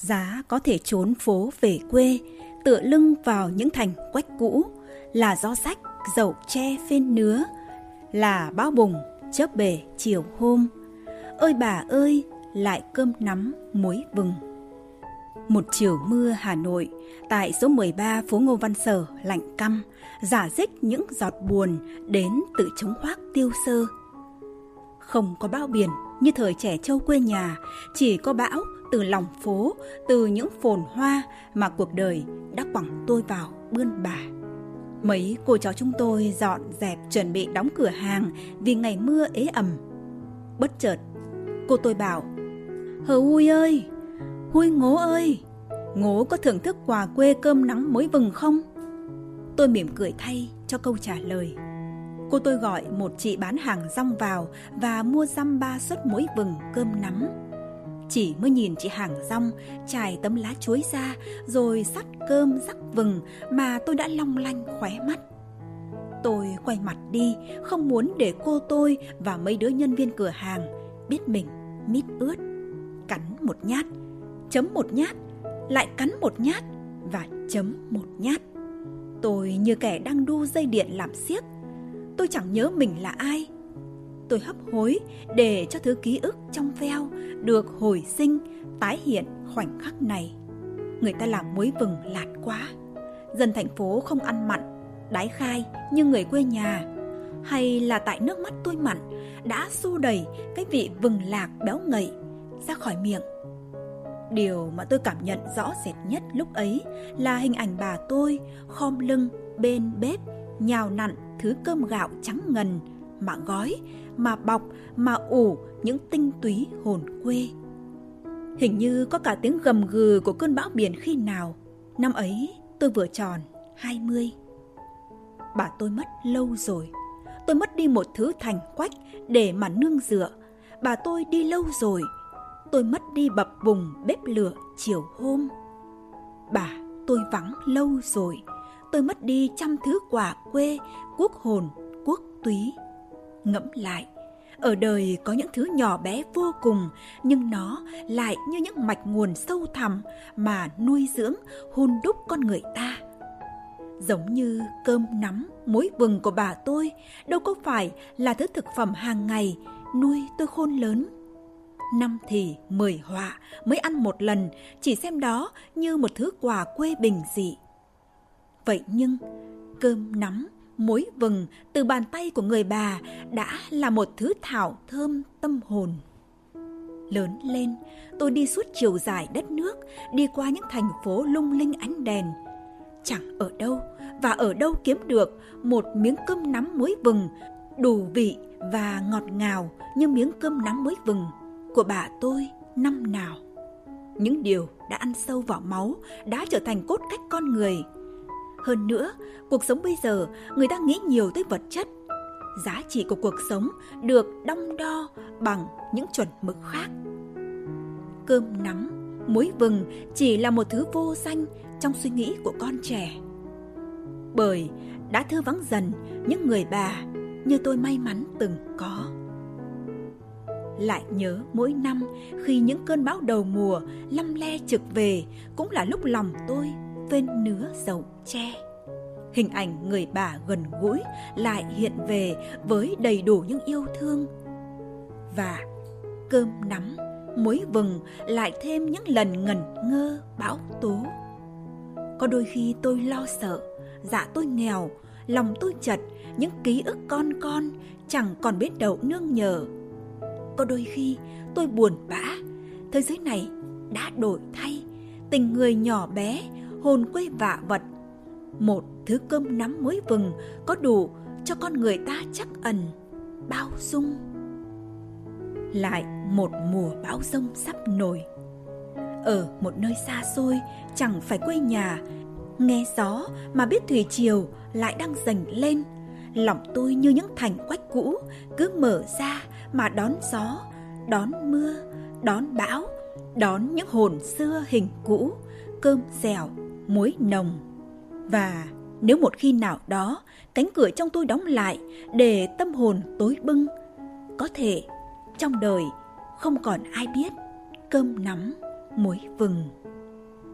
Giá có thể trốn phố về quê, tựa lưng vào những thành quách cũ, là gió sách dậu tre phên nứa, là bão bùng chớp bể chiều hôm. Ơi bà ơi, lại cơm nắm muối vừng. Một chiều mưa Hà Nội, tại số 13 phố Ngô Văn Sở lạnh căm, giả dích những giọt buồn đến tự chống hoác tiêu sơ. Không có bão biển như thời trẻ châu quê nhà, chỉ có bão từ lòng phố, từ những phồn hoa mà cuộc đời đã quẳng tôi vào bươn bà. Mấy cô cháu chúng tôi dọn dẹp chuẩn bị đóng cửa hàng vì ngày mưa ế ẩm. Bất chợt, cô tôi bảo, Hờ Hui ơi, Hui ngố ơi, ngố có thưởng thức quà quê cơm nắng mới vừng không? Tôi mỉm cười thay cho câu trả lời. Cô tôi gọi một chị bán hàng rong vào và mua dăm ba suất muối vừng cơm nắm. Chỉ mới nhìn chị hàng rong trải tấm lá chuối ra rồi sắt cơm rắc vừng mà tôi đã long lanh khóe mắt. Tôi quay mặt đi, không muốn để cô tôi và mấy đứa nhân viên cửa hàng biết mình mít ướt. Cắn một nhát, chấm một nhát, lại cắn một nhát và chấm một nhát. Tôi như kẻ đang đu dây điện làm xiếc. Tôi chẳng nhớ mình là ai. Tôi hấp hối để cho thứ ký ức trong veo được hồi sinh, tái hiện khoảnh khắc này. Người ta làm muối vừng lạt quá. Dân thành phố không ăn mặn, đái khai như người quê nhà. Hay là tại nước mắt tôi mặn đã xô đầy cái vị vừng lạc béo ngậy ra khỏi miệng. Điều mà tôi cảm nhận rõ rệt nhất lúc ấy là hình ảnh bà tôi khom lưng bên bếp nhào nặn thứ cơm gạo trắng ngần mà gói, mà bọc, mà ủ những tinh túy hồn quê. Hình như có cả tiếng gầm gừ của cơn bão biển khi nào. Năm ấy tôi vừa tròn 20. Bà tôi mất lâu rồi. Tôi mất đi một thứ thành quách để mà nương dựa. Bà tôi đi lâu rồi. Tôi mất đi bập bùng bếp lửa chiều hôm. Bà tôi vắng lâu rồi. Tôi mất đi trăm thứ quả quê, quốc hồn, quốc túy. Ngẫm lại, ở đời có những thứ nhỏ bé vô cùng nhưng nó lại như những mạch nguồn sâu thẳm mà nuôi dưỡng hôn đúc con người ta. Giống như cơm nắm muối vừng của bà tôi đâu có phải là thứ thực phẩm hàng ngày nuôi tôi khôn lớn. Năm thì mười họa mới ăn một lần chỉ xem đó như một thứ quà quê bình dị. Vậy nhưng cơm nắm muối vừng từ bàn tay của người bà đã là một thứ thảo thơm tâm hồn. Lớn lên, tôi đi suốt chiều dài đất nước, đi qua những thành phố lung linh ánh đèn. Chẳng ở đâu và ở đâu kiếm được một miếng cơm nắm muối vừng đủ vị và ngọt ngào như miếng cơm nắm muối vừng của bà tôi năm nào. Những điều đã ăn sâu vào máu, đã trở thành cốt cách con người – hơn nữa, cuộc sống bây giờ người ta nghĩ nhiều tới vật chất. Giá trị của cuộc sống được đong đo bằng những chuẩn mực khác. Cơm nắm, muối vừng chỉ là một thứ vô danh trong suy nghĩ của con trẻ. Bởi đã thư vắng dần những người bà như tôi may mắn từng có. Lại nhớ mỗi năm khi những cơn bão đầu mùa lăm le trực về cũng là lúc lòng tôi vên nứa dầu tre hình ảnh người bà gần gũi lại hiện về với đầy đủ những yêu thương. Và cơm nắm, muối vừng lại thêm những lần ngẩn ngơ, bão tố. Có đôi khi tôi lo sợ dạ tôi nghèo, lòng tôi chật, những ký ức con con chẳng còn biết đâu nương nhờ. Có đôi khi tôi buồn bã, thế giới này đã đổi thay, tình người nhỏ bé hồn quê vạ vật. Một thứ cơm nắm muối vừng có đủ cho con người ta chắc ẩn, bao dung. Lại một mùa bão rông sắp nổi. Ở một nơi xa xôi, chẳng phải quê nhà, nghe gió mà biết thủy triều lại đang dành lên. Lòng tôi như những thành quách cũ, cứ mở ra mà đón gió, đón mưa, đón bão, đón những hồn xưa hình cũ, cơm dẻo muối nồng. Và nếu một khi nào đó cánh cửa trong tôi đóng lại để tâm hồn tối bưng, có thể trong đời không còn ai biết cơm nắm muối vừng.